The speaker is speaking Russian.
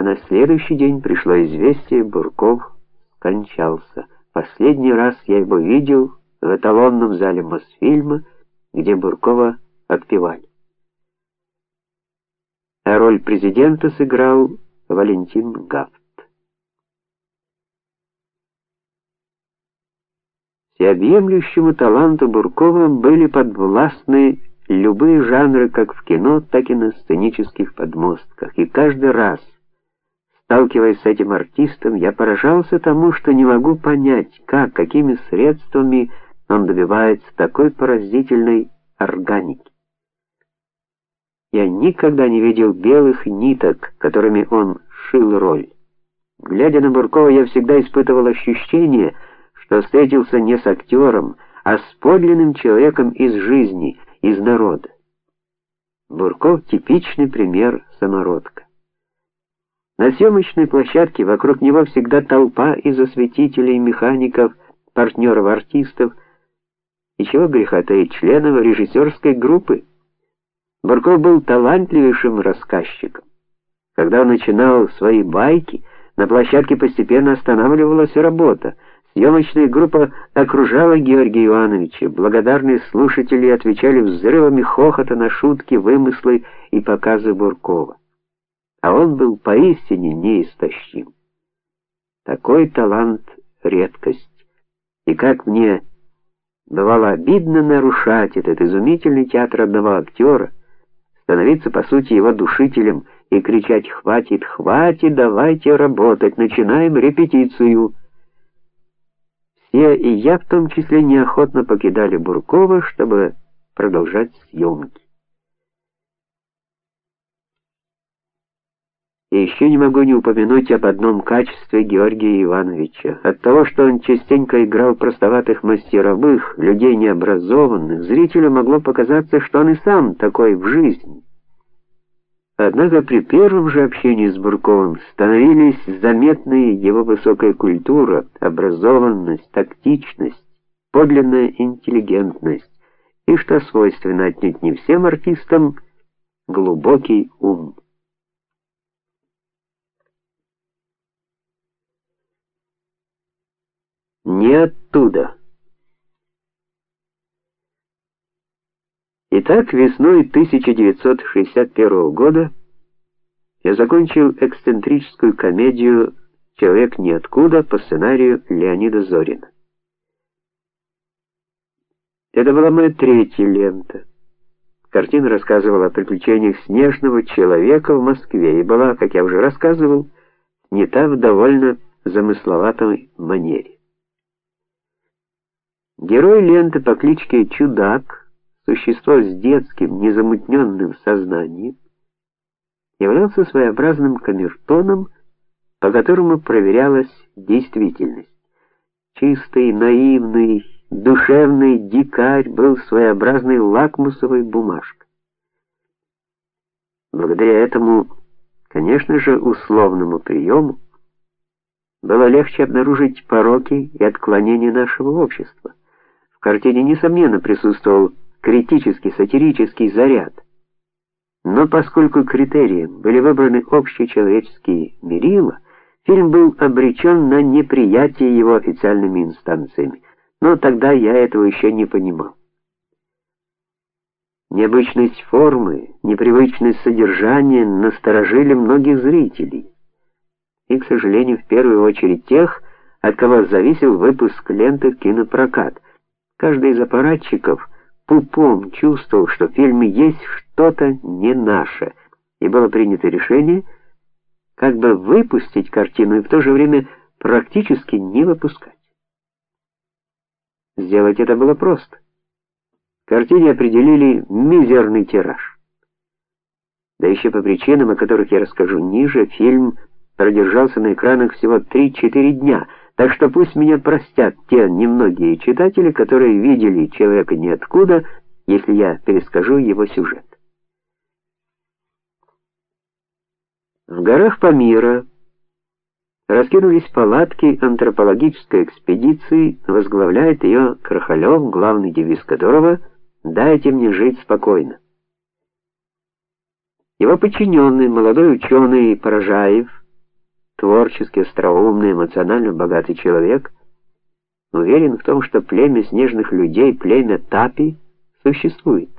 а на следующий день пришло известие, Бурков скончался. Последний раз я его видел в эталонном зале Мосфильма, где Буркова отпевали. А роль президента сыграл Валентин Гафт. Всеобъемлющему таланту Буркова были подвластны любые жанры как в кино, так и на сценических подмостках, и каждый раз Сталкиваясь с этим артистом, я поражался тому, что не могу понять, как, какими средствами он добивается такой поразительной органики. Я никогда не видел белых ниток, которыми он шил роль. Глядя на Буркова, я всегда испытывал ощущение, что встретился не с актером, а с подлинным человеком из жизни, из народа. Бурков типичный пример самородка. На съемочной площадке вокруг него всегда толпа из осветителей, механиков, партнеров артистов и чего греха таить членов режиссерской группы. Бурков был талантливейшим рассказчиком. Когда он начинал свои байки, на площадке постепенно останавливалась работа. Съемочная группа окружала Георгия Ивановича. Благодарные слушатели отвечали взрывами хохота на шутки, вымыслы и показы Буркова а он был поистине неистощим. Такой талант редкость. И как мне бывало обидно нарушать этот изумительный театр одного актера, становиться по сути его душителем и кричать: "Хватит, хватит, давайте работать, начинаем репетицию". Все, и я в том числе, неохотно покидали Буркова, чтобы продолжать съемки. И еще не могу не упомянуть об одном качестве Георгия Ивановича. От того, что он частенько играл простоватых мастеровых, людей необразованных, зрителю могло показаться, что он и сам такой в жизни. Однако при первом же общении с Бурковым становились заметны его высокая культура, образованность, тактичность, подлинная интеллигентность и, что свойственно отнюдь не всем артистам, глубокий ум. Не оттуда. Итак, весной 1961 года я закончил эксцентрическую комедию Человек ниоткуда по сценарию Леонида Зорина. Это была моя третья лента. Картина рассказывала о приключениях снежного человека в Москве и была, как я уже рассказывал, снята в довольно замысловатой манере. Герой ленты по кличке Чудак, существо с детским, незамутненным сознанием, являлся своеобразным камертоном, по которому проверялась действительность. Чистый, наивный, душевный дикарь был своеобразной лакмусовой бумажкой. Благодаря этому, конечно же, условному приему было легче обнаружить пороки и отклонения нашего общества. Картине несомненно присутствовал критический сатирический заряд. Но поскольку критерием были выбраны общечеловеческие мерила, фильм был обречен на неприятие его официальными инстанциями. Но тогда я этого еще не понимал. Необычность формы, непривычность содержания насторожили многих зрителей. И, к сожалению, в первую очередь тех, от кого зависел выпуск ленты в кинопрокат. Каждый из аппаратчиков пупом чувствовал, что в фильме есть что-то не наше, и было принято решение как бы выпустить картину и в то же время практически не выпускать. Сделать это было просто. Картине определили мизерный тираж. Да еще по причинам, о которых я расскажу ниже, фильм продержался на экранах всего 3-4 дня. Так что пусть меня простят те немногие читатели, которые видели человека ниоткуда, если я перескажу его сюжет. В горах Памира раскинулись палатки антропологической экспедиции, возглавляет ее Крахалев, главный девиз которого «Дайте мне жить спокойно». Его подчиненный, молодой ученый Поражаев, творчески остроумный, эмоционально богатый человек, уверен в том, что племя снежных людей, племя Тапи, существует.